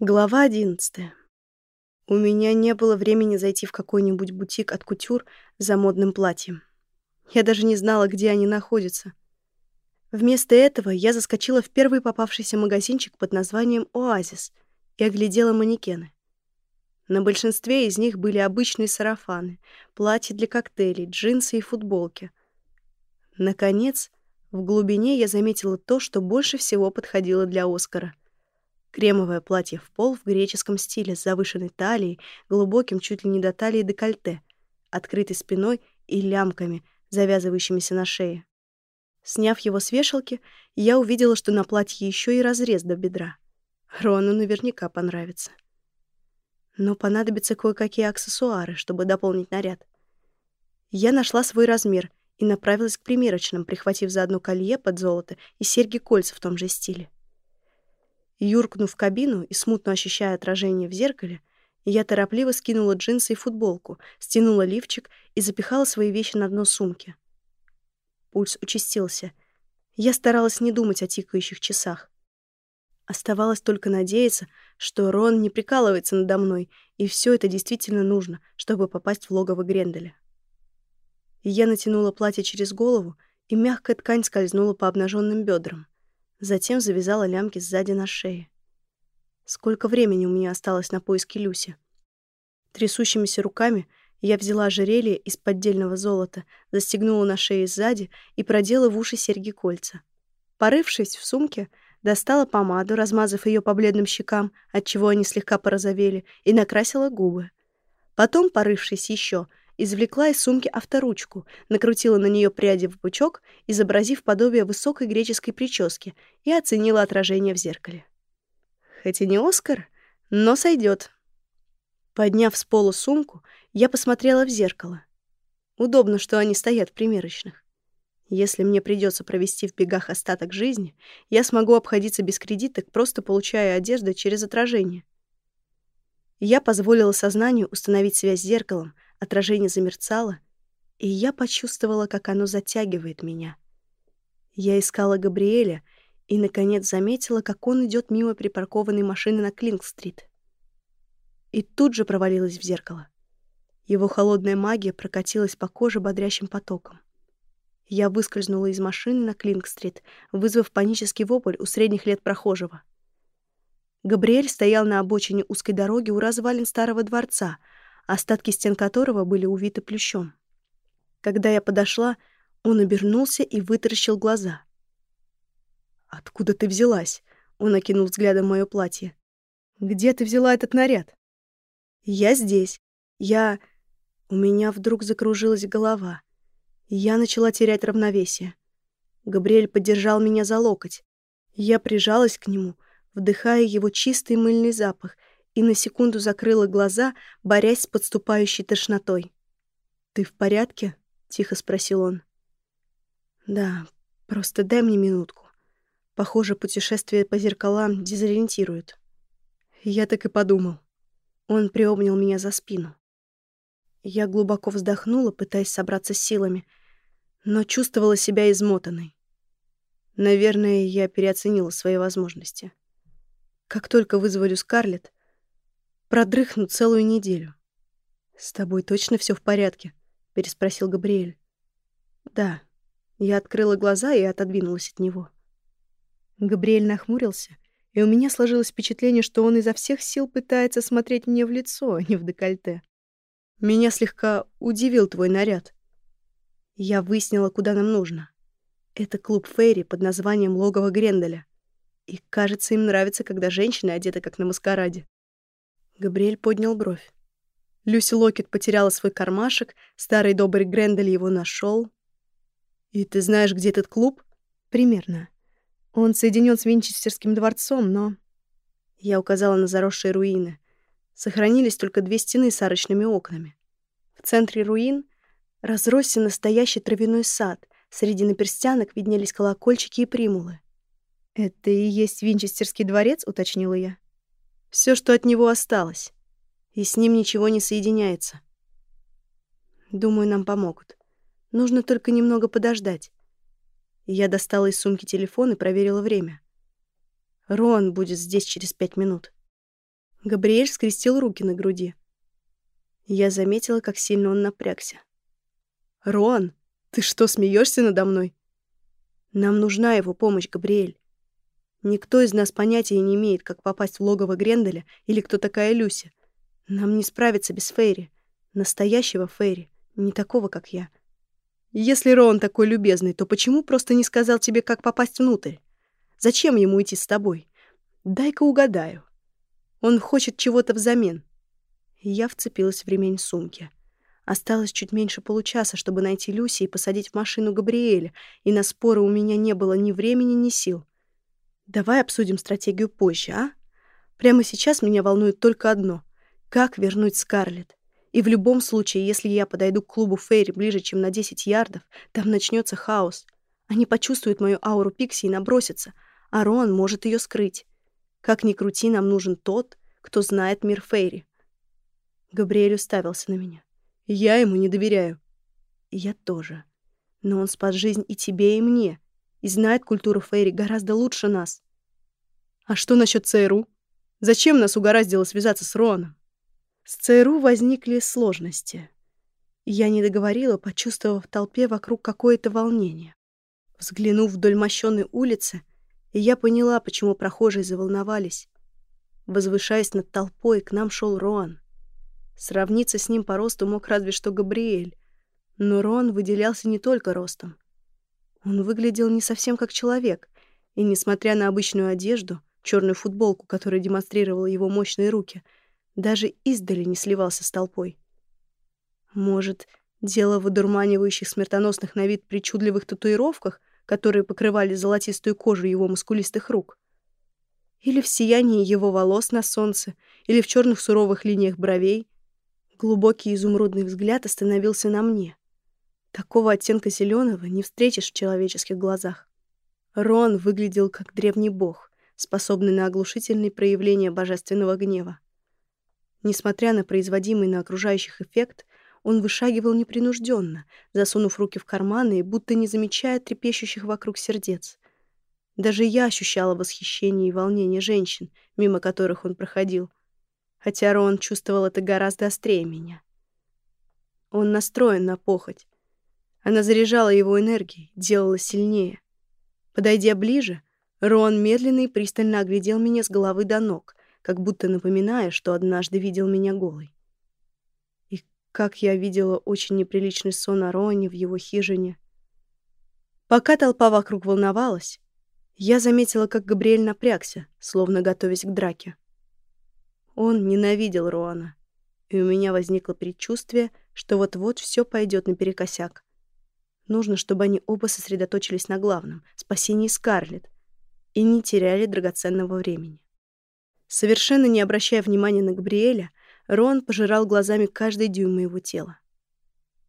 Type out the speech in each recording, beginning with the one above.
Глава одиннадцатая. У меня не было времени зайти в какой-нибудь бутик от кутюр за модным платьем. Я даже не знала, где они находятся. Вместо этого я заскочила в первый попавшийся магазинчик под названием «Оазис» и оглядела манекены. На большинстве из них были обычные сарафаны, платья для коктейлей, джинсы и футболки. Наконец, в глубине я заметила то, что больше всего подходило для Оскара — Кремовое платье в пол в греческом стиле с завышенной талией, глубоким чуть ли не до талии декольте, открытой спиной и лямками, завязывающимися на шее. Сняв его с вешалки, я увидела, что на платье еще и разрез до бедра. Рону наверняка понравится. Но понадобятся кое-какие аксессуары, чтобы дополнить наряд. Я нашла свой размер и направилась к примерочным, прихватив заодно колье под золото и серьги-кольца в том же стиле. Юркнув в кабину и смутно ощущая отражение в зеркале, я торопливо скинула джинсы и футболку, стянула лифчик и запихала свои вещи на дно сумки. Пульс участился. Я старалась не думать о тикающих часах. Оставалось только надеяться, что Рон не прикалывается надо мной, и все это действительно нужно, чтобы попасть в логово Гренделя. Я натянула платье через голову, и мягкая ткань скользнула по обнаженным бедрам. Затем завязала лямки сзади на шее. Сколько времени у меня осталось на поиски Люси? Трясущимися руками я взяла ожерелье из поддельного золота, застегнула на шее сзади и продела в уши серьги-кольца. Порывшись в сумке, достала помаду, размазав ее по бледным щекам, отчего они слегка порозовели, и накрасила губы. Потом, порывшись еще, извлекла из сумки авторучку, накрутила на нее пряди в пучок, изобразив подобие высокой греческой прически, и оценила отражение в зеркале. Хоть и не Оскар, но сойдет. Подняв с пола сумку, я посмотрела в зеркало. Удобно, что они стоят в примерочных. Если мне придется провести в бегах остаток жизни, я смогу обходиться без кредиток, просто получая одежду через отражение. Я позволила сознанию установить связь с зеркалом, Отражение замерцало, и я почувствовала, как оно затягивает меня. Я искала Габриэля и, наконец, заметила, как он идет мимо припаркованной машины на Клинг-стрит. И тут же провалилась в зеркало. Его холодная магия прокатилась по коже бодрящим потоком. Я выскользнула из машины на Клинг-стрит, вызвав панический вопль у средних лет прохожего. Габриэль стоял на обочине узкой дороги у развалин старого дворца — остатки стен которого были увиты плющом. Когда я подошла, он обернулся и вытаращил глаза. «Откуда ты взялась?» — он окинул взглядом мое платье. «Где ты взяла этот наряд?» «Я здесь. Я...» У меня вдруг закружилась голова. Я начала терять равновесие. Габриэль поддержал меня за локоть. Я прижалась к нему, вдыхая его чистый мыльный запах и на секунду закрыла глаза, борясь с подступающей тошнотой. «Ты в порядке?» — тихо спросил он. «Да, просто дай мне минутку. Похоже, путешествие по зеркалам дезориентирует». Я так и подумал. Он приобнял меня за спину. Я глубоко вздохнула, пытаясь собраться с силами, но чувствовала себя измотанной. Наверное, я переоценила свои возможности. Как только вызволю Скарлетт, Продрыхну целую неделю. «С тобой точно все в порядке?» — переспросил Габриэль. «Да». Я открыла глаза и отодвинулась от него. Габриэль нахмурился, и у меня сложилось впечатление, что он изо всех сил пытается смотреть мне в лицо, а не в декольте. «Меня слегка удивил твой наряд. Я выяснила, куда нам нужно. Это клуб Фейри под названием «Логово Гренделя». И, кажется, им нравится, когда женщины одеты как на маскараде. Габриэль поднял бровь. Люси Локет потеряла свой кармашек, старый добрый Грендель его нашел. «И ты знаешь, где этот клуб?» «Примерно. Он соединен с Винчестерским дворцом, но...» Я указала на заросшие руины. Сохранились только две стены с арочными окнами. В центре руин разросся настоящий травяной сад. Среди наперстянок виднелись колокольчики и примулы. «Это и есть Винчестерский дворец?» — уточнила я. Все, что от него осталось. И с ним ничего не соединяется. Думаю, нам помогут. Нужно только немного подождать. Я достала из сумки телефон и проверила время. Рон будет здесь через пять минут. Габриэль скрестил руки на груди. Я заметила, как сильно он напрягся. «Рон, ты что, смеешься надо мной?» «Нам нужна его помощь, Габриэль. Никто из нас понятия не имеет, как попасть в логово Гренделя или кто такая Люся. Нам не справиться без Фейри. Настоящего Фейри, не такого, как я. Если Рон такой любезный, то почему просто не сказал тебе, как попасть внутрь? Зачем ему идти с тобой? Дай-ка угадаю. Он хочет чего-то взамен. Я вцепилась в ремень сумки. Осталось чуть меньше получаса, чтобы найти Люси и посадить в машину Габриэля, и на споры у меня не было ни времени, ни сил. Давай обсудим стратегию позже, а? Прямо сейчас меня волнует только одно — как вернуть Скарлетт. И в любом случае, если я подойду к клубу Фейри ближе, чем на 10 ярдов, там начнется хаос. Они почувствуют мою ауру Пикси и набросятся, а Рон может ее скрыть. Как ни крути, нам нужен тот, кто знает мир Фейри. Габриэль уставился на меня. Я ему не доверяю. я тоже. Но он спас жизнь и тебе, и мне и знает культуру Фейри гораздо лучше нас. А что насчет ЦРУ? Зачем нас угораздило связаться с Роном? С ЦРУ возникли сложности. Я не договорила, почувствовав в толпе вокруг какое-то волнение. Взглянув вдоль мощенной улицы, я поняла, почему прохожие заволновались. Возвышаясь над толпой, к нам шел Роан. Сравниться с ним по росту мог разве что Габриэль, но Роан выделялся не только ростом. Он выглядел не совсем как человек, и, несмотря на обычную одежду, черную футболку, которая демонстрировала его мощные руки, даже издали не сливался с толпой. Может, дело в одурманивающих смертоносных на вид причудливых татуировках, которые покрывали золотистую кожу его мускулистых рук? Или в сиянии его волос на солнце, или в черных суровых линиях бровей? Глубокий изумрудный взгляд остановился на мне — Такого оттенка зеленого не встретишь в человеческих глазах. Рон выглядел как древний бог, способный на оглушительные проявления божественного гнева. Несмотря на производимый на окружающих эффект, он вышагивал непринужденно, засунув руки в карманы и будто не замечая трепещущих вокруг сердец. Даже я ощущала восхищение и волнение женщин, мимо которых он проходил, хотя Рон чувствовал это гораздо острее меня. Он настроен на похоть, она заряжала его энергией, делала сильнее. Подойдя ближе, Рон медленно и пристально оглядел меня с головы до ног, как будто напоминая, что однажды видел меня голой. И как я видела очень неприличный сон о Роне в его хижине. Пока толпа вокруг волновалась, я заметила, как Габриэль напрягся, словно готовясь к драке. Он ненавидел Роана, и у меня возникло предчувствие, что вот-вот все пойдет наперекосяк. Нужно, чтобы они оба сосредоточились на главном — спасении Скарлетт, и не теряли драгоценного времени. Совершенно не обращая внимания на Габриэля, Рон пожирал глазами каждый дюйм моего тела.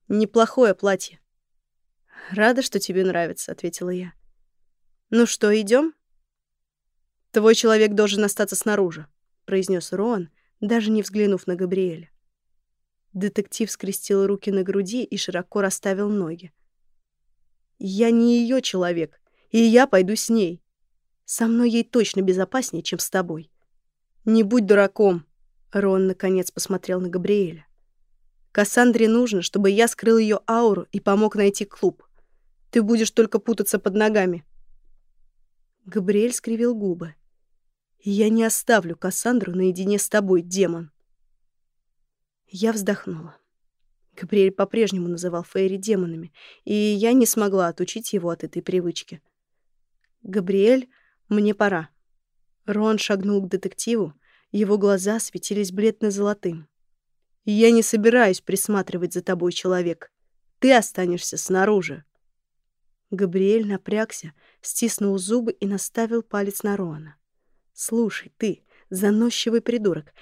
«Неплохое платье». «Рада, что тебе нравится», — ответила я. «Ну что, идем? «Твой человек должен остаться снаружи», — произнес Рон, даже не взглянув на Габриэля. Детектив скрестил руки на груди и широко расставил ноги. Я не ее человек, и я пойду с ней. Со мной ей точно безопаснее, чем с тобой. Не будь дураком. Рон наконец посмотрел на Габриэля. Кассандре нужно, чтобы я скрыл ее ауру и помог найти клуб. Ты будешь только путаться под ногами. Габриэль скривил губы. Я не оставлю Кассандру наедине с тобой, демон. Я вздохнула. Габриэль по-прежнему называл Фейри демонами, и я не смогла отучить его от этой привычки. «Габриэль, мне пора». Рон шагнул к детективу, его глаза светились бледно-золотым. «Я не собираюсь присматривать за тобой, человек. Ты останешься снаружи». Габриэль напрягся, стиснул зубы и наставил палец на Рона. «Слушай, ты, заносчивый придурок,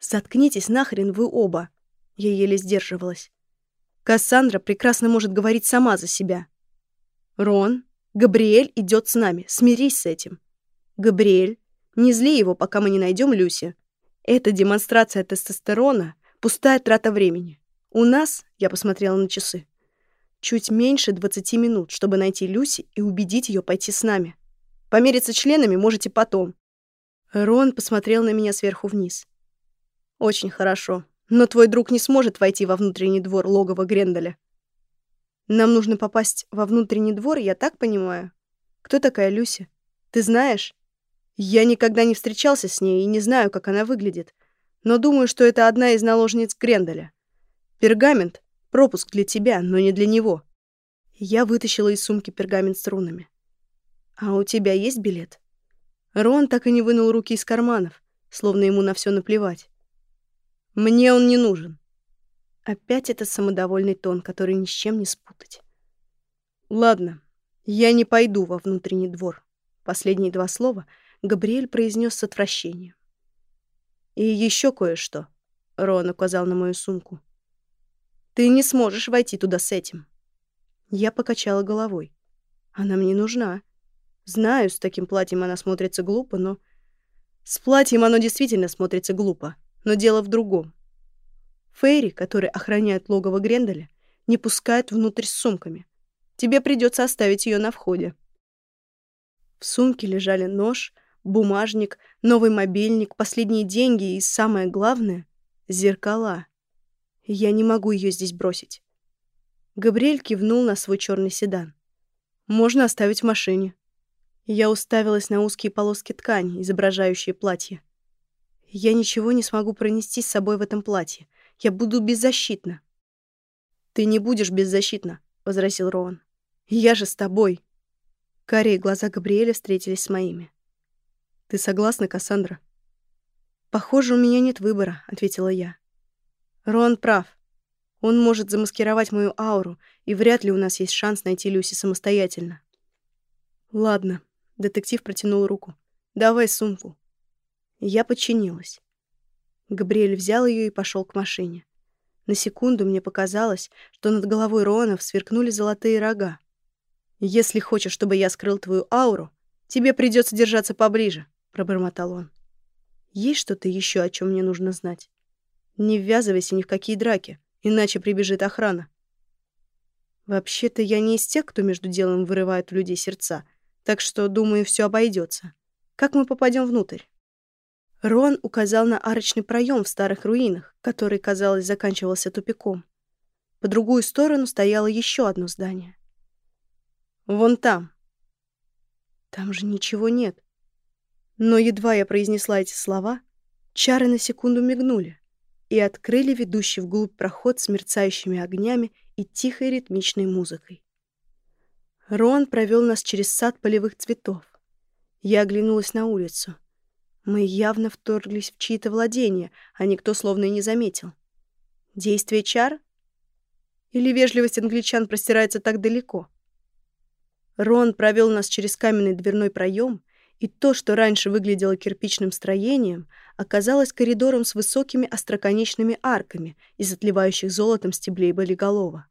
заткнитесь нахрен вы оба!» Я еле сдерживалась. Кассандра прекрасно может говорить сама за себя. Рон, Габриэль идет с нами. Смирись с этим. Габриэль, не зли его, пока мы не найдем Люси. Это демонстрация тестостерона, пустая трата времени. У нас, я посмотрела на часы, чуть меньше 20 минут, чтобы найти Люси и убедить ее пойти с нами. Помериться членами можете потом. Рон посмотрел на меня сверху вниз. Очень хорошо. Но твой друг не сможет войти во внутренний двор логова Гренделя. Нам нужно попасть во внутренний двор, я так понимаю? Кто такая Люси? Ты знаешь? Я никогда не встречался с ней и не знаю, как она выглядит. Но думаю, что это одна из наложниц Гренделя. Пергамент — пропуск для тебя, но не для него. Я вытащила из сумки пергамент с рунами. «А у тебя есть билет?» Рон так и не вынул руки из карманов, словно ему на все наплевать. «Мне он не нужен». Опять этот самодовольный тон, который ни с чем не спутать. «Ладно, я не пойду во внутренний двор». Последние два слова Габриэль произнес с отвращением. «И еще кое-что», — Рон указал на мою сумку. «Ты не сможешь войти туда с этим». Я покачала головой. «Она мне нужна. Знаю, с таким платьем она смотрится глупо, но... С платьем оно действительно смотрится глупо, но дело в другом. Фейри, которые охраняют логово Гренделя, не пускают внутрь с сумками. Тебе придется оставить ее на входе. В сумке лежали нож, бумажник, новый мобильник, последние деньги и, самое главное, зеркала. Я не могу ее здесь бросить. Габриэль кивнул на свой черный седан. Можно оставить в машине. Я уставилась на узкие полоски ткани, изображающие платье. Я ничего не смогу пронести с собой в этом платье. Я буду беззащитна. Ты не будешь беззащитна, возразил Роан. Я же с тобой. Карие глаза Габриэля встретились с моими. Ты согласна, Кассандра? Похоже, у меня нет выбора, ответила я. Роан прав. Он может замаскировать мою ауру, и вряд ли у нас есть шанс найти Люси самостоятельно. Ладно, Детектив протянул руку. «Давай сумку». Я подчинилась. Габриэль взял ее и пошел к машине. На секунду мне показалось, что над головой Ронов сверкнули золотые рога. «Если хочешь, чтобы я скрыл твою ауру, тебе придется держаться поближе», — пробормотал он. «Есть что-то еще, о чем мне нужно знать? Не ввязывайся ни в какие драки, иначе прибежит охрана». Вообще-то я не из тех, кто между делом вырывает у людей сердца — так что, думаю, все обойдется. Как мы попадем внутрь? Рон указал на арочный проем в старых руинах, который, казалось, заканчивался тупиком. По другую сторону стояло еще одно здание. «Вон там». Там же ничего нет. Но едва я произнесла эти слова, чары на секунду мигнули и открыли ведущий вглубь проход с мерцающими огнями и тихой ритмичной музыкой. Рон провел нас через сад полевых цветов. Я оглянулась на улицу. Мы явно вторглись в чьи-то владения, а никто словно и не заметил. Действие чар? Или вежливость англичан простирается так далеко? Рон провел нас через каменный дверной проем, и то, что раньше выглядело кирпичным строением, оказалось коридором с высокими остроконечными арками из отливающих золотом стеблей болиголова.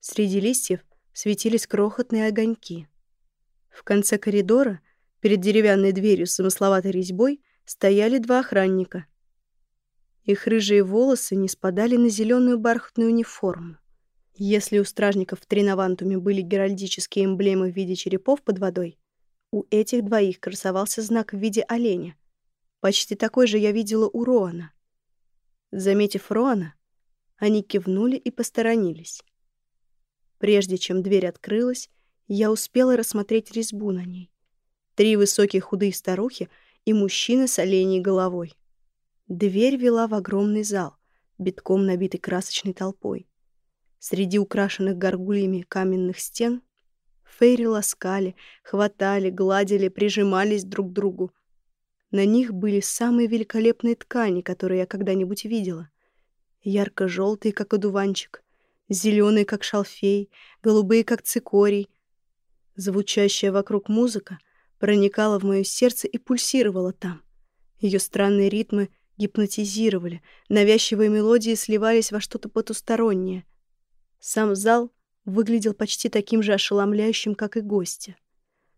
Среди листьев светились крохотные огоньки. В конце коридора, перед деревянной дверью с замысловатой резьбой, стояли два охранника. Их рыжие волосы не спадали на зеленую бархатную униформу. Если у стражников в Тринавантуме были геральдические эмблемы в виде черепов под водой, у этих двоих красовался знак в виде оленя. Почти такой же я видела у Роана. Заметив Роана, они кивнули и посторонились. Прежде чем дверь открылась, я успела рассмотреть резьбу на ней. Три высокие худые старухи и мужчина с оленей головой. Дверь вела в огромный зал, битком набитый красочной толпой. Среди украшенных горгульями каменных стен фейри ласкали, хватали, гладили, прижимались друг к другу. На них были самые великолепные ткани, которые я когда-нибудь видела. Ярко-желтые, как одуванчик, зеленые, как шалфей, голубые, как цикорий. Звучащая вокруг музыка проникала в мое сердце и пульсировала там. Ее странные ритмы гипнотизировали, навязчивые мелодии сливались во что-то потустороннее. Сам зал выглядел почти таким же ошеломляющим, как и гости.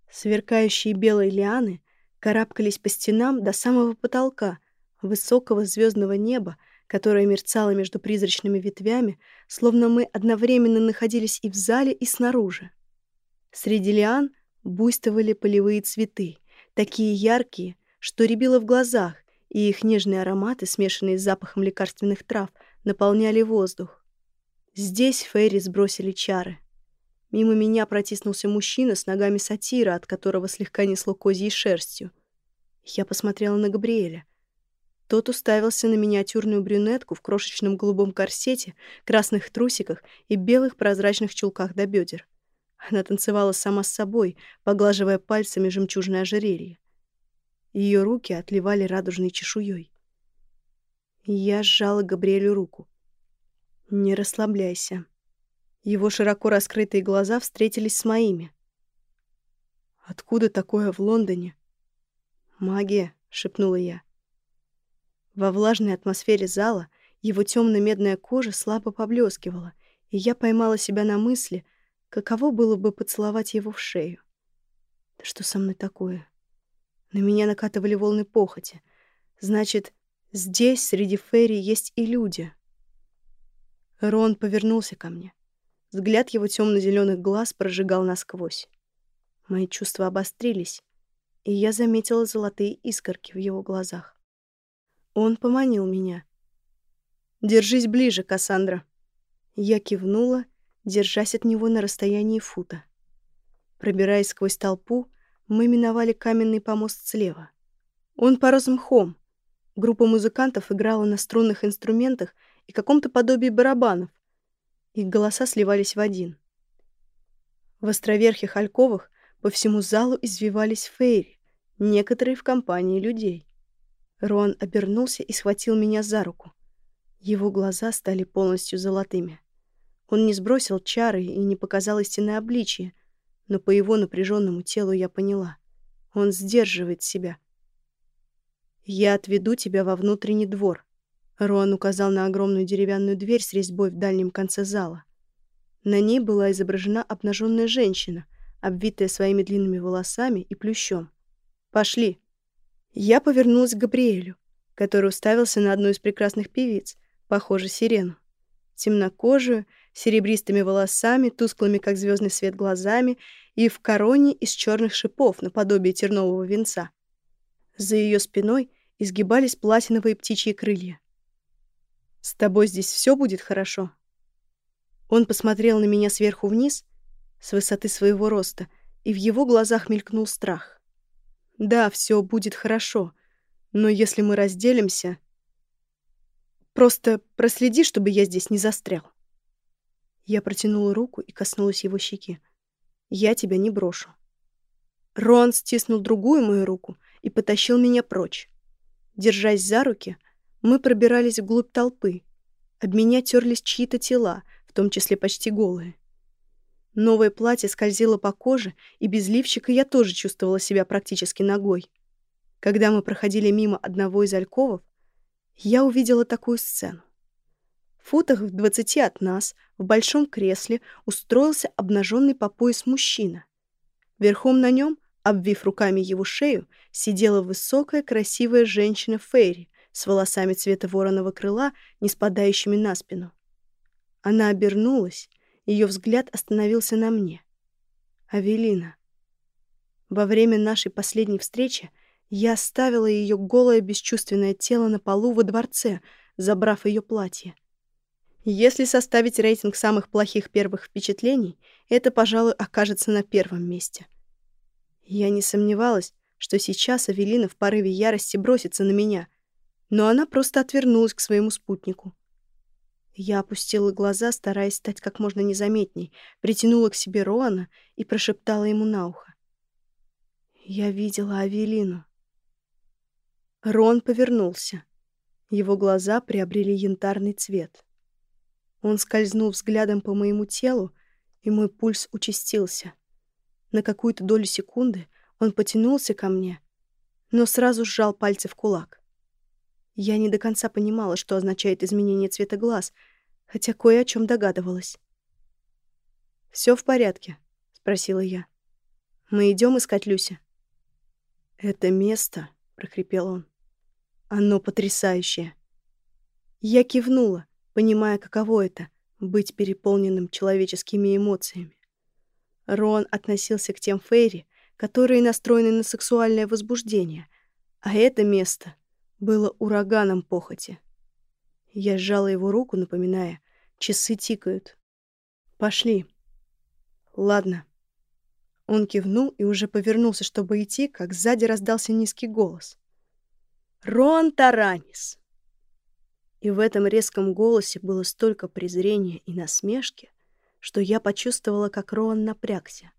Сверкающие белые лианы карабкались по стенам до самого потолка, высокого звездного неба, которая мерцала между призрачными ветвями, словно мы одновременно находились и в зале, и снаружи. Среди лиан буйствовали полевые цветы, такие яркие, что рябило в глазах, и их нежные ароматы, смешанные с запахом лекарственных трав, наполняли воздух. Здесь Фейри сбросили чары. Мимо меня протиснулся мужчина с ногами сатира, от которого слегка несло козьей шерстью. Я посмотрела на Габриэля. Тот уставился на миниатюрную брюнетку в крошечном голубом корсете, красных трусиках и белых прозрачных чулках до бедер. Она танцевала сама с собой, поглаживая пальцами жемчужное ожерелье. Ее руки отливали радужной чешуей. Я сжала Габриэлю руку. «Не расслабляйся». Его широко раскрытые глаза встретились с моими. «Откуда такое в Лондоне?» «Магия», — шепнула я. Во влажной атмосфере зала его темно-медная кожа слабо поблескивала, и я поймала себя на мысли, каково было бы поцеловать его в шею. Да что со мной такое? На меня накатывали волны похоти. Значит, здесь, среди фейри, есть и люди. Рон повернулся ко мне. Взгляд его темно-зеленых глаз прожигал насквозь. Мои чувства обострились, и я заметила золотые искорки в его глазах. Он поманил меня. «Держись ближе, Кассандра». Я кивнула, держась от него на расстоянии фута. Пробираясь сквозь толпу, мы миновали каменный помост слева. Он порос мхом. Группа музыкантов играла на струнных инструментах и каком-то подобии барабанов, их голоса сливались в один. В островерхих альковах по всему залу извивались фейри, некоторые в компании людей. Рон обернулся и схватил меня за руку. Его глаза стали полностью золотыми. Он не сбросил чары и не показал истинное обличие, но по его напряженному телу я поняла. Он сдерживает себя. «Я отведу тебя во внутренний двор», Роан указал на огромную деревянную дверь с резьбой в дальнем конце зала. На ней была изображена обнаженная женщина, обвитая своими длинными волосами и плющом. «Пошли!» Я повернулась к Габриэлю, который уставился на одну из прекрасных певиц, похоже, сирену. Темнокожую, серебристыми волосами, тусклыми, как звездный свет, глазами и в короне из черных шипов наподобие тернового венца. За ее спиной изгибались платиновые птичьи крылья. «С тобой здесь все будет хорошо?» Он посмотрел на меня сверху вниз, с высоты своего роста, и в его глазах мелькнул страх. «Да, все будет хорошо, но если мы разделимся...» «Просто проследи, чтобы я здесь не застрял». Я протянула руку и коснулась его щеки. «Я тебя не брошу». Рон стиснул другую мою руку и потащил меня прочь. Держась за руки, мы пробирались вглубь толпы. Об меня терлись чьи-то тела, в том числе почти голые. Новое платье скользило по коже, и без лифчика я тоже чувствовала себя практически ногой. Когда мы проходили мимо одного из альковов, я увидела такую сцену. Футах в двадцати от нас, в большом кресле, устроился обнаженный по пояс мужчина. Верхом на нем, обвив руками его шею, сидела высокая красивая женщина Фейри с волосами цвета вороного крыла, не спадающими на спину. Она обернулась, ее взгляд остановился на мне. Авелина. Во время нашей последней встречи я оставила ее голое бесчувственное тело на полу во дворце, забрав ее платье. Если составить рейтинг самых плохих первых впечатлений, это, пожалуй, окажется на первом месте. Я не сомневалась, что сейчас Авелина в порыве ярости бросится на меня, но она просто отвернулась к своему спутнику. Я опустила глаза, стараясь стать как можно незаметней, притянула к себе Роана и прошептала ему на ухо. «Я видела Авелину». Рон повернулся. Его глаза приобрели янтарный цвет. Он скользнул взглядом по моему телу, и мой пульс участился. На какую-то долю секунды он потянулся ко мне, но сразу сжал пальцы в кулак. Я не до конца понимала, что означает изменение цвета глаз, хотя кое о чем догадывалась. Все в порядке?» — спросила я. «Мы идем искать Люси?» «Это место», — прохрипел он. «Оно потрясающее». Я кивнула, понимая, каково это — быть переполненным человеческими эмоциями. Рон относился к тем Фейри, которые настроены на сексуальное возбуждение, а это место было ураганом похоти. Я сжала его руку, напоминая, часы тикают. «Пошли». «Ладно». Он кивнул и уже повернулся, чтобы идти, как сзади раздался низкий голос. «Рон Таранис!» И в этом резком голосе было столько презрения и насмешки, что я почувствовала, как Роан напрягся.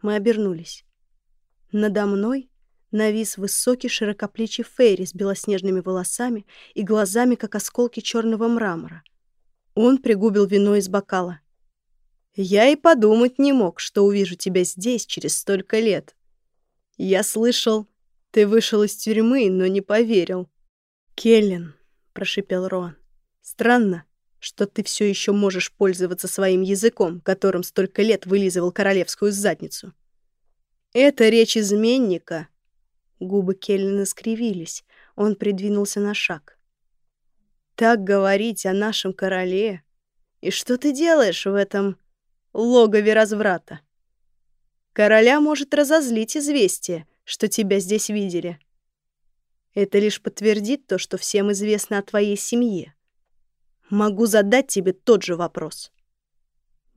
Мы обернулись. Надо мной навис высокий широкоплечий Фейри с белоснежными волосами и глазами, как осколки черного мрамора. Он пригубил вино из бокала. «Я и подумать не мог, что увижу тебя здесь через столько лет. Я слышал, ты вышел из тюрьмы, но не поверил». «Келлен», — прошипел Роан, — «странно, что ты все еще можешь пользоваться своим языком, которым столько лет вылизывал королевскую задницу. Это речь изменника, Губы Келлина скривились. Он придвинулся на шаг. «Так говорить о нашем короле? И что ты делаешь в этом логове разврата? Короля может разозлить известие, что тебя здесь видели. Это лишь подтвердит то, что всем известно о твоей семье. Могу задать тебе тот же вопрос.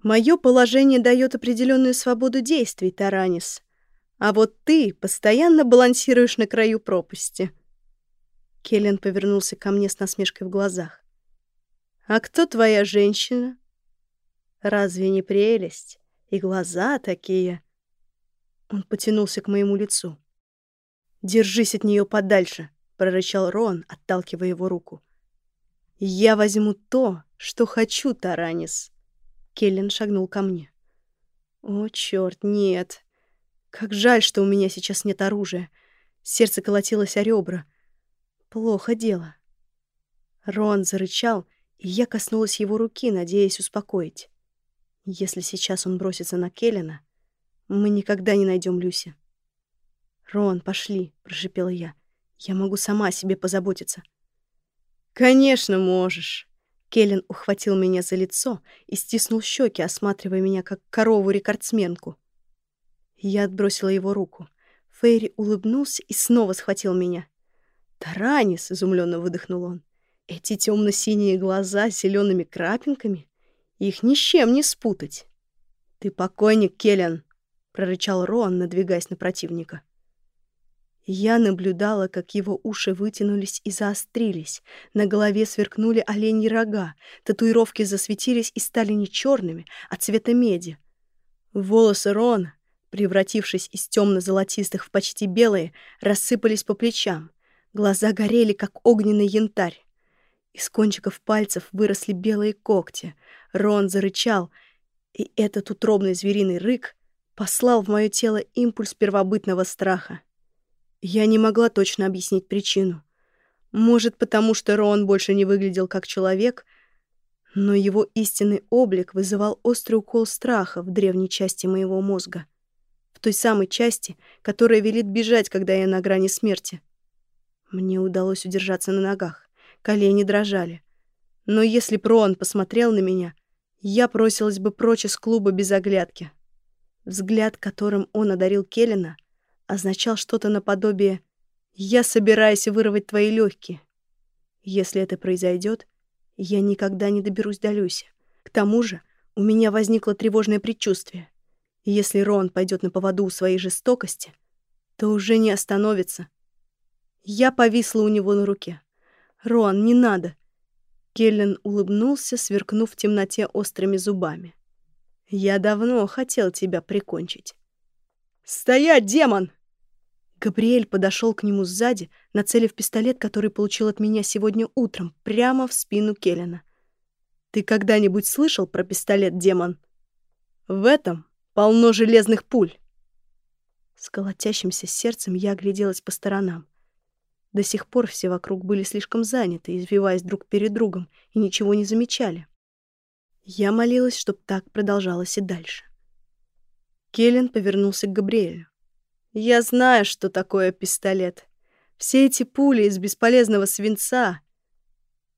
Мое положение дает определенную свободу действий, Таранис, а вот ты постоянно балансируешь на краю пропасти. Келлен повернулся ко мне с насмешкой в глазах. А кто твоя женщина? Разве не прелесть? И глаза такие. Он потянулся к моему лицу. Держись от нее подальше, прорычал Рон, отталкивая его руку. Я возьму то, что хочу, Таранис. Келлен шагнул ко мне. О, черт, нет. Как жаль, что у меня сейчас нет оружия. Сердце колотилось о ребра. Плохо дело. Рон зарычал, и я коснулась его руки, надеясь успокоить. Если сейчас он бросится на Келлина, мы никогда не найдем Люси. «Рон, пошли», — прошипела я. «Я могу сама о себе позаботиться». «Конечно можешь». Келлен ухватил меня за лицо и стиснул щеки, осматривая меня как корову-рекордсменку. Я отбросила его руку. Фейри улыбнулся и снова схватил меня. «Таранис!» — изумленно выдохнул он. «Эти темно-синие глаза с зелеными крапинками? Их ни с чем не спутать!» «Ты покойник, Келлен!» — прорычал Роан, надвигаясь на противника. Я наблюдала, как его уши вытянулись и заострились, на голове сверкнули оленьи рога, татуировки засветились и стали не черными, а цвета меди. Волосы Рона превратившись из темно-золотистых в почти белые, рассыпались по плечам. Глаза горели, как огненный янтарь. Из кончиков пальцев выросли белые когти. Рон зарычал, и этот утробный звериный рык послал в мое тело импульс первобытного страха. Я не могла точно объяснить причину. Может, потому что Рон больше не выглядел как человек, но его истинный облик вызывал острый укол страха в древней части моего мозга той самой части, которая велит бежать, когда я на грани смерти. Мне удалось удержаться на ногах. Колени дрожали. Но если Проан посмотрел на меня, я бросилась бы прочь из клуба без оглядки. Взгляд, которым он одарил Келлина, означал что-то наподобие «Я собираюсь вырвать твои легкие». Если это произойдет, я никогда не доберусь до Люси. К тому же у меня возникло тревожное предчувствие. Если Рон пойдет на поводу у своей жестокости, то уже не остановится. Я повисла у него на руке. «Рон, не надо!» Келлен улыбнулся, сверкнув в темноте острыми зубами. «Я давно хотел тебя прикончить». «Стоять, демон!» Габриэль подошел к нему сзади, нацелив пистолет, который получил от меня сегодня утром, прямо в спину Келлена. «Ты когда-нибудь слышал про пистолет, демон?» «В этом Полно железных пуль!» С колотящимся сердцем я огляделась по сторонам. До сих пор все вокруг были слишком заняты, извиваясь друг перед другом, и ничего не замечали. Я молилась, чтоб так продолжалось и дальше. Келлен повернулся к Габриэлю. «Я знаю, что такое пистолет. Все эти пули из бесполезного свинца...»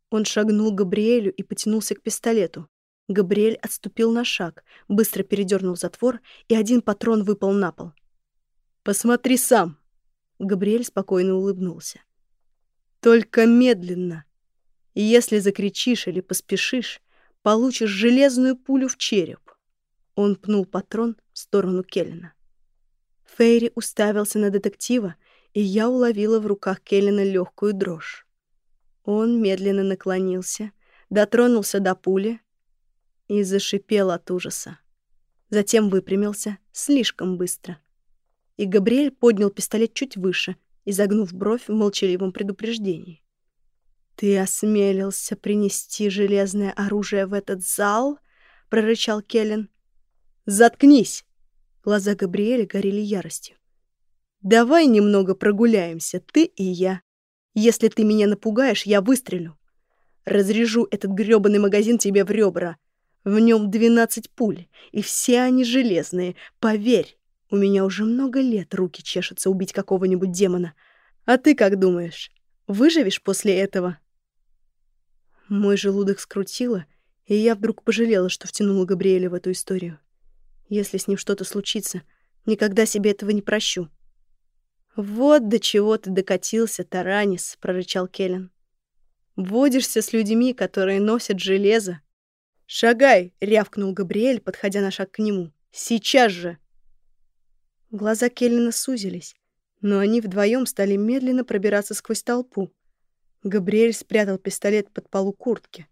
Он шагнул к Габриэлю и потянулся к пистолету. Габриэль отступил на шаг, быстро передернул затвор, и один патрон выпал на пол. «Посмотри сам!» Габриэль спокойно улыбнулся. Только медленно. Если закричишь или поспешишь, получишь железную пулю в череп. Он пнул патрон в сторону Келлина. Фейри уставился на детектива, и я уловила в руках Келлина легкую дрожь. Он медленно наклонился, дотронулся до пули и зашипел от ужаса. Затем выпрямился слишком быстро. И Габриэль поднял пистолет чуть выше, изогнув бровь в молчаливом предупреждении. «Ты осмелился принести железное оружие в этот зал?» — прорычал Келлен. «Заткнись!» Глаза Габриэля горели яростью. «Давай немного прогуляемся, ты и я. Если ты меня напугаешь, я выстрелю. Разрежу этот грёбаный магазин тебе в ребра. В нем двенадцать пуль, и все они железные. Поверь, у меня уже много лет руки чешутся убить какого-нибудь демона. А ты как думаешь, выживешь после этого?» Мой желудок скрутило, и я вдруг пожалела, что втянула Габриэля в эту историю. Если с ним что-то случится, никогда себе этого не прощу. «Вот до чего ты докатился, Таранис», — прорычал Келлен. «Водишься с людьми, которые носят железо». «Шагай!» — рявкнул Габриэль, подходя на шаг к нему. «Сейчас же!» Глаза Келлена сузились, но они вдвоем стали медленно пробираться сквозь толпу. Габриэль спрятал пистолет под полу куртки.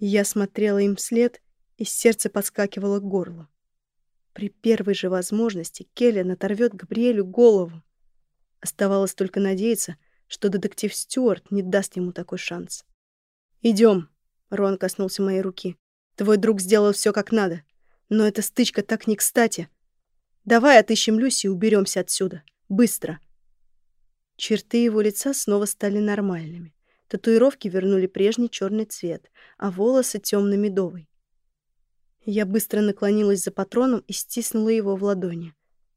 Я смотрела им вслед, и сердце подскакивало к горлу. При первой же возможности Келлен оторвет Габриэлю голову. Оставалось только надеяться, что детектив Стюарт не даст ему такой шанс. Идем, Рон коснулся моей руки. «Твой друг сделал все как надо. Но эта стычка так не кстати. Давай отыщем Люси и уберемся отсюда. Быстро!» Черты его лица снова стали нормальными. Татуировки вернули прежний черный цвет, а волосы темно-медовый. Я быстро наклонилась за патроном и стиснула его в ладони,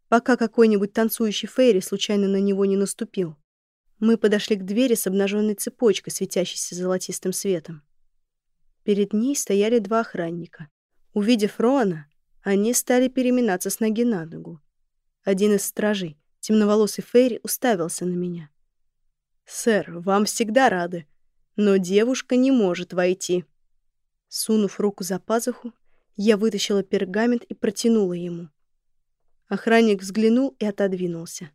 пока какой-нибудь танцующий фейри случайно на него не наступил. Мы подошли к двери с обнаженной цепочкой, светящейся золотистым светом. Перед ней стояли два охранника. Увидев Роана, они стали переминаться с ноги на ногу. Один из стражей, темноволосый Фейри, уставился на меня. «Сэр, вам всегда рады, но девушка не может войти». Сунув руку за пазуху, я вытащила пергамент и протянула ему. Охранник взглянул и отодвинулся.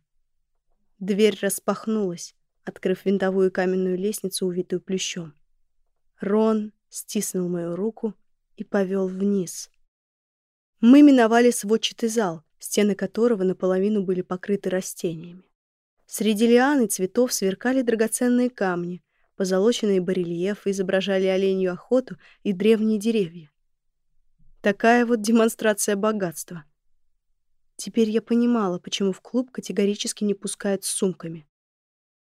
Дверь распахнулась, открыв винтовую каменную лестницу, увитую плющом. Рон стиснул мою руку и повел вниз. Мы миновали сводчатый зал, стены которого наполовину были покрыты растениями. Среди лиан и цветов сверкали драгоценные камни, позолоченные барельефы изображали оленью охоту и древние деревья. Такая вот демонстрация богатства. Теперь я понимала, почему в клуб категорически не пускают с сумками.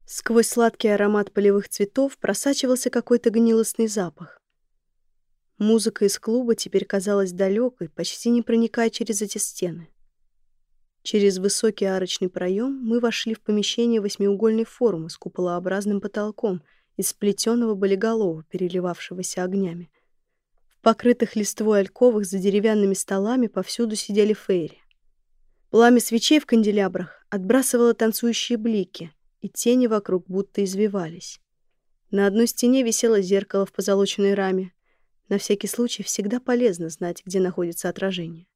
Сквозь сладкий аромат полевых цветов просачивался какой-то гнилостный запах. Музыка из клуба теперь казалась далекой, почти не проникая через эти стены. Через высокий арочный проем мы вошли в помещение восьмиугольной формы с куполообразным потолком из сплетенного болиголова, переливавшегося огнями. Покрытых листвой альковых за деревянными столами повсюду сидели фейри. Пламя свечей в канделябрах отбрасывало танцующие блики, и тени вокруг будто извивались. На одной стене висело зеркало в позолоченной раме. На всякий случай всегда полезно знать, где находится отражение.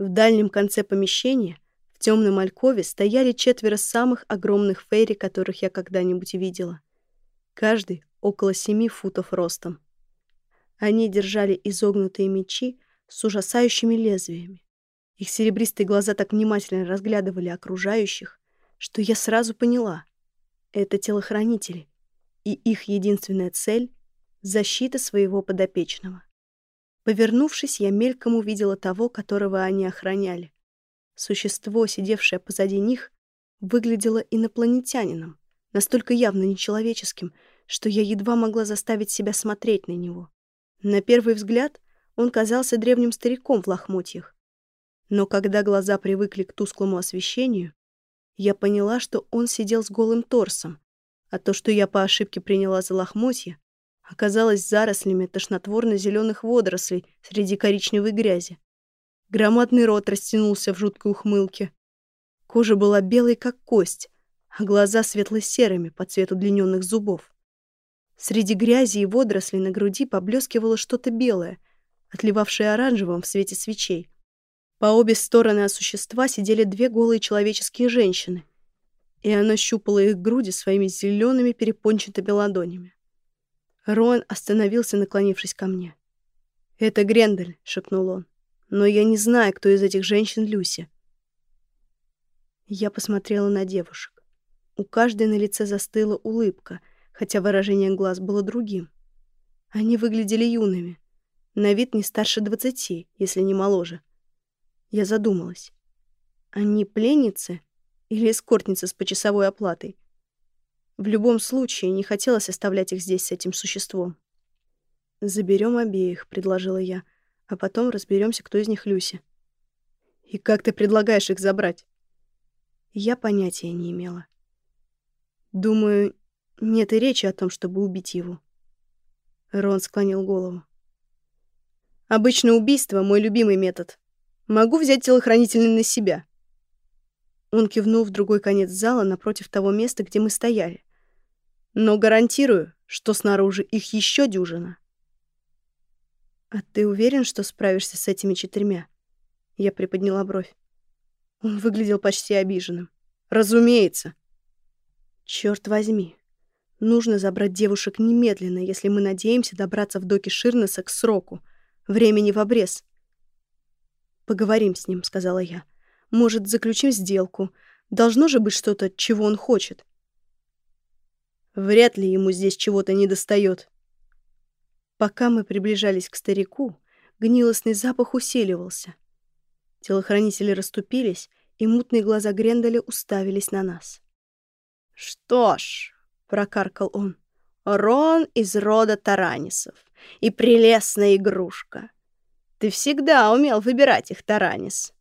В дальнем конце помещения, в темном алькове, стояли четверо самых огромных фейри, которых я когда-нибудь видела. Каждый около семи футов ростом. Они держали изогнутые мечи с ужасающими лезвиями. Их серебристые глаза так внимательно разглядывали окружающих, что я сразу поняла — это телохранители, и их единственная цель — защита своего подопечного. Повернувшись, я мельком увидела того, которого они охраняли. Существо, сидевшее позади них, выглядело инопланетянином, настолько явно нечеловеческим, что я едва могла заставить себя смотреть на него. На первый взгляд он казался древним стариком в лохмотьях. Но когда глаза привыкли к тусклому освещению, я поняла, что он сидел с голым торсом, а то, что я по ошибке приняла за лохмотья, оказалась зарослями тошнотворно-зеленых водорослей среди коричневой грязи. Громадный рот растянулся в жуткой ухмылке. Кожа была белой, как кость, а глаза светло-серыми по цвету длинненных зубов. Среди грязи и водорослей на груди поблескивало что-то белое, отливавшее оранжевым в свете свечей. По обе стороны от существа сидели две голые человеческие женщины, и она щупала их груди своими зелеными перепончатыми ладонями. Роан остановился, наклонившись ко мне. «Это Грендель», — шепнул он. «Но я не знаю, кто из этих женщин Люси». Я посмотрела на девушек. У каждой на лице застыла улыбка, хотя выражение глаз было другим. Они выглядели юными, на вид не старше двадцати, если не моложе. Я задумалась. Они пленницы или эскортницы с почасовой оплатой? В любом случае, не хотелось оставлять их здесь с этим существом. «Заберем обеих», — предложила я, «а потом разберемся, кто из них Люси». «И как ты предлагаешь их забрать?» Я понятия не имела. Думаю, нет и речи о том, чтобы убить его. Рон склонил голову. Обычно убийство — мой любимый метод. Могу взять телохранительный на себя. Он кивнул в другой конец зала напротив того места, где мы стояли. Но гарантирую, что снаружи их еще дюжина. «А ты уверен, что справишься с этими четырьмя?» Я приподняла бровь. Он выглядел почти обиженным. «Разумеется!» «Чёрт возьми! Нужно забрать девушек немедленно, если мы надеемся добраться в доки Ширнеса к сроку. Времени в обрез. «Поговорим с ним», — сказала я. «Может, заключим сделку. Должно же быть что-то, чего он хочет». Вряд ли ему здесь чего-то недостает. Пока мы приближались к старику, гнилостный запах усиливался. Телохранители расступились, и мутные глаза Гренделя уставились на нас. «Что ж», — прокаркал он, — «Рон из рода Таранисов и прелестная игрушка. Ты всегда умел выбирать их, Таранис.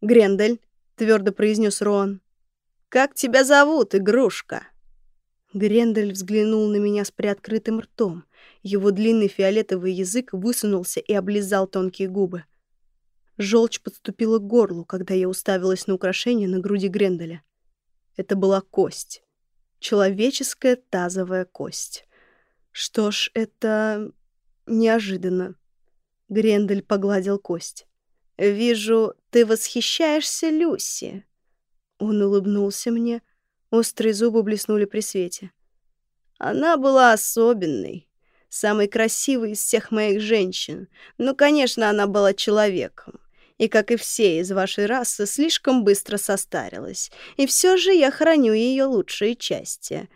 Грендель, твердо произнес Рон. Как тебя зовут, игрушка? Грендель взглянул на меня с приоткрытым ртом. Его длинный фиолетовый язык высунулся и облизал тонкие губы. Желчь подступила к горлу, когда я уставилась на украшение на груди Гренделя. Это была кость. Человеческая тазовая кость. Что ж, это неожиданно. Грендель погладил кость. «Вижу, ты восхищаешься Люси». Он улыбнулся мне. Острые зубы блеснули при свете. «Она была особенной, самой красивой из всех моих женщин. Но, конечно, она была человеком. И, как и все из вашей расы, слишком быстро состарилась. И все же я храню ее лучшие части».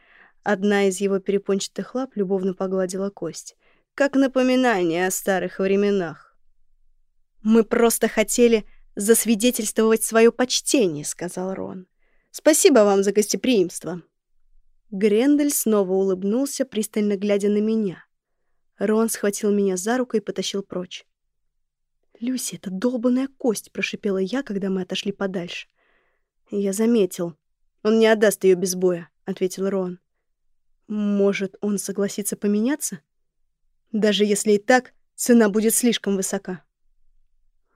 Одна из его перепончатых лап любовно погладила кость как напоминание о старых временах. «Мы просто хотели засвидетельствовать свое почтение», — сказал Рон. «Спасибо вам за гостеприимство». Грендель снова улыбнулся, пристально глядя на меня. Рон схватил меня за руку и потащил прочь. «Люси, это долбаная кость!» — прошипела я, когда мы отошли подальше. «Я заметил. Он не отдаст ее без боя», — ответил Рон. «Может, он согласится поменяться?» Даже если и так, цена будет слишком высока.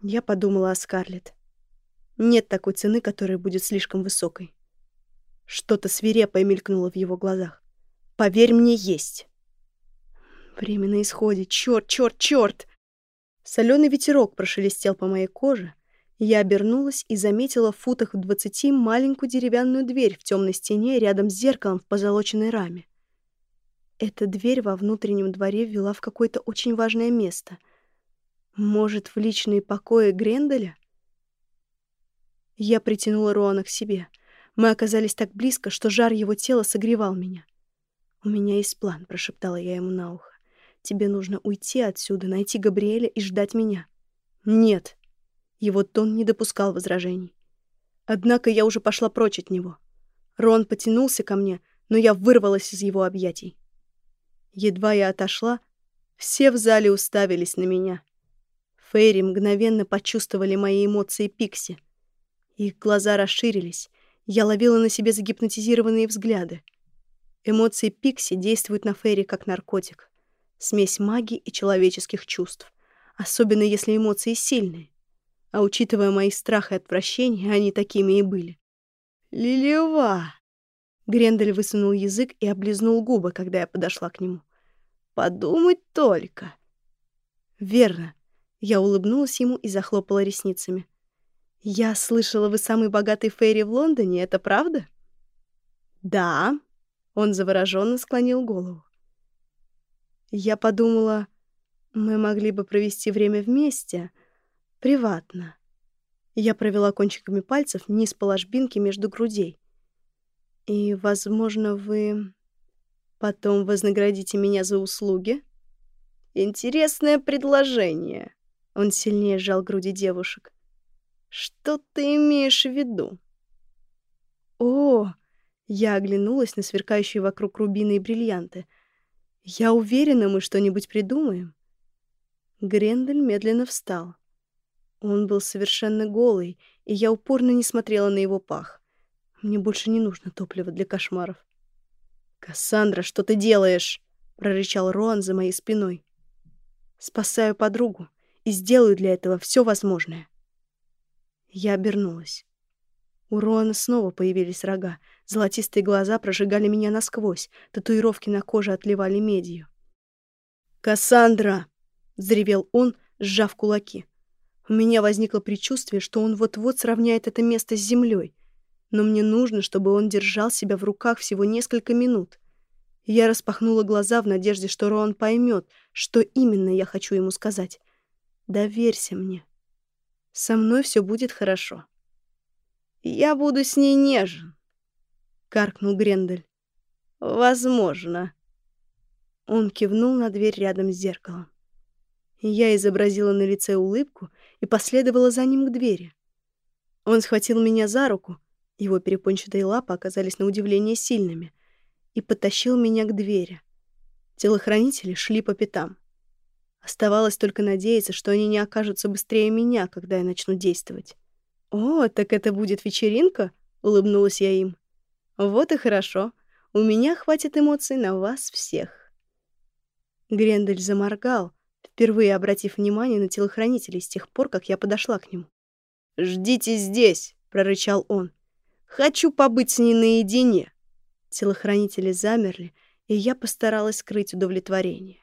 Я подумала о Скарлетт. Нет такой цены, которая будет слишком высокой. Что-то свирепое мелькнуло в его глазах. Поверь мне, есть. Время на исходе. Чёрт, чёрт, чёрт! Соленый ветерок прошелестел по моей коже. Я обернулась и заметила в футах в двадцати маленькую деревянную дверь в темной стене рядом с зеркалом в позолоченной раме. Эта дверь во внутреннем дворе вела в какое-то очень важное место. Может, в личные покои Гренделя? Я притянула Роана к себе. Мы оказались так близко, что жар его тела согревал меня. «У меня есть план», — прошептала я ему на ухо. «Тебе нужно уйти отсюда, найти Габриэля и ждать меня». «Нет». Его тон не допускал возражений. Однако я уже пошла прочь от него. Рон потянулся ко мне, но я вырвалась из его объятий. Едва я отошла, все в зале уставились на меня. Фейри мгновенно почувствовали мои эмоции Пикси. Их глаза расширились, я ловила на себе загипнотизированные взгляды. Эмоции Пикси действуют на Фейри как наркотик. Смесь магии и человеческих чувств. Особенно если эмоции сильные. А учитывая мои страхи и отвращения, они такими и были. «Лилева!» Грендель высунул язык и облизнул губы, когда я подошла к нему. «Подумать только!» «Верно!» Я улыбнулась ему и захлопала ресницами. «Я слышала, вы самый богатый Фейри в Лондоне, это правда?» «Да», — он завороженно склонил голову. Я подумала, мы могли бы провести время вместе, приватно. Я провела кончиками пальцев вниз по ложбинке между грудей. И, возможно, вы потом вознаградите меня за услуги? Интересное предложение. Он сильнее сжал груди девушек. Что ты имеешь в виду? О, я оглянулась на сверкающие вокруг рубины и бриллианты. Я уверена, мы что-нибудь придумаем. Грендель медленно встал. Он был совершенно голый, и я упорно не смотрела на его пах. Мне больше не нужно топлива для кошмаров. «Кассандра, что ты делаешь?» — прорычал Роан за моей спиной. «Спасаю подругу и сделаю для этого все возможное». Я обернулась. У Роана снова появились рога. Золотистые глаза прожигали меня насквозь. Татуировки на коже отливали медью. «Кассандра!» — взревел он, сжав кулаки. У меня возникло предчувствие, что он вот-вот сравняет это место с землей. Но мне нужно, чтобы он держал себя в руках всего несколько минут. Я распахнула глаза в надежде, что Роан поймет, что именно я хочу ему сказать. «Доверься мне. Со мной все будет хорошо». «Я буду с ней нежен», — каркнул Грендель. «Возможно». Он кивнул на дверь рядом с зеркалом. Я изобразила на лице улыбку и последовала за ним к двери. Он схватил меня за руку, его перепончатые лапы оказались на удивление сильными, и потащил меня к двери. Телохранители шли по пятам. Оставалось только надеяться, что они не окажутся быстрее меня, когда я начну действовать. «О, так это будет вечеринка?» — улыбнулась я им. «Вот и хорошо. У меня хватит эмоций на вас всех». Грендель заморгал, впервые обратив внимание на телохранителей с тех пор, как я подошла к нему. «Ждите здесь!» — прорычал он. «Хочу побыть с ней наедине!» Телохранители замерли, и я постаралась скрыть удовлетворение.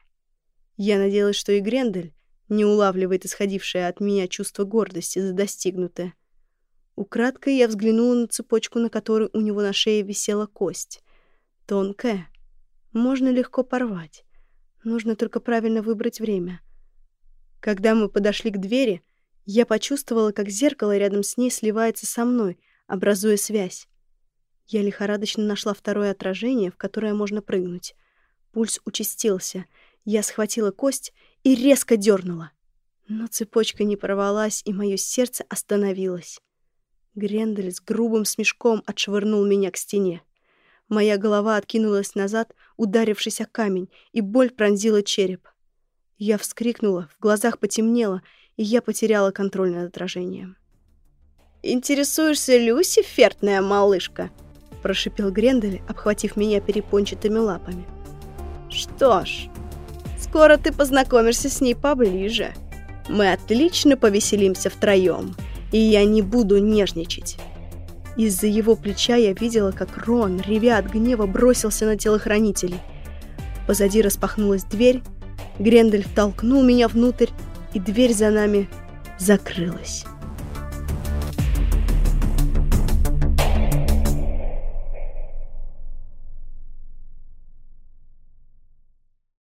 Я надеялась, что и Грендель не улавливает исходившее от меня чувство гордости за достигнутое. Украдкой я взглянула на цепочку, на которой у него на шее висела кость. Тонкая. Можно легко порвать. Нужно только правильно выбрать время. Когда мы подошли к двери, я почувствовала, как зеркало рядом с ней сливается со мной, образуя связь. Я лихорадочно нашла второе отражение, в которое можно прыгнуть. Пульс участился. Я схватила кость и резко дернула. Но цепочка не порвалась, и мое сердце остановилось. Грендель с грубым смешком отшвырнул меня к стене. Моя голова откинулась назад, ударившись о камень, и боль пронзила череп. Я вскрикнула, в глазах потемнело, и я потеряла контроль над отражением. «Интересуешься Люси, фертная малышка?» — прошипел Грендель, обхватив меня перепончатыми лапами. «Что ж, скоро ты познакомишься с ней поближе. Мы отлично повеселимся втроем, и я не буду нежничать». Из-за его плеча я видела, как Рон, ревя от гнева, бросился на телохранителей. Позади распахнулась дверь, Грендель втолкнул меня внутрь, и дверь за нами закрылась.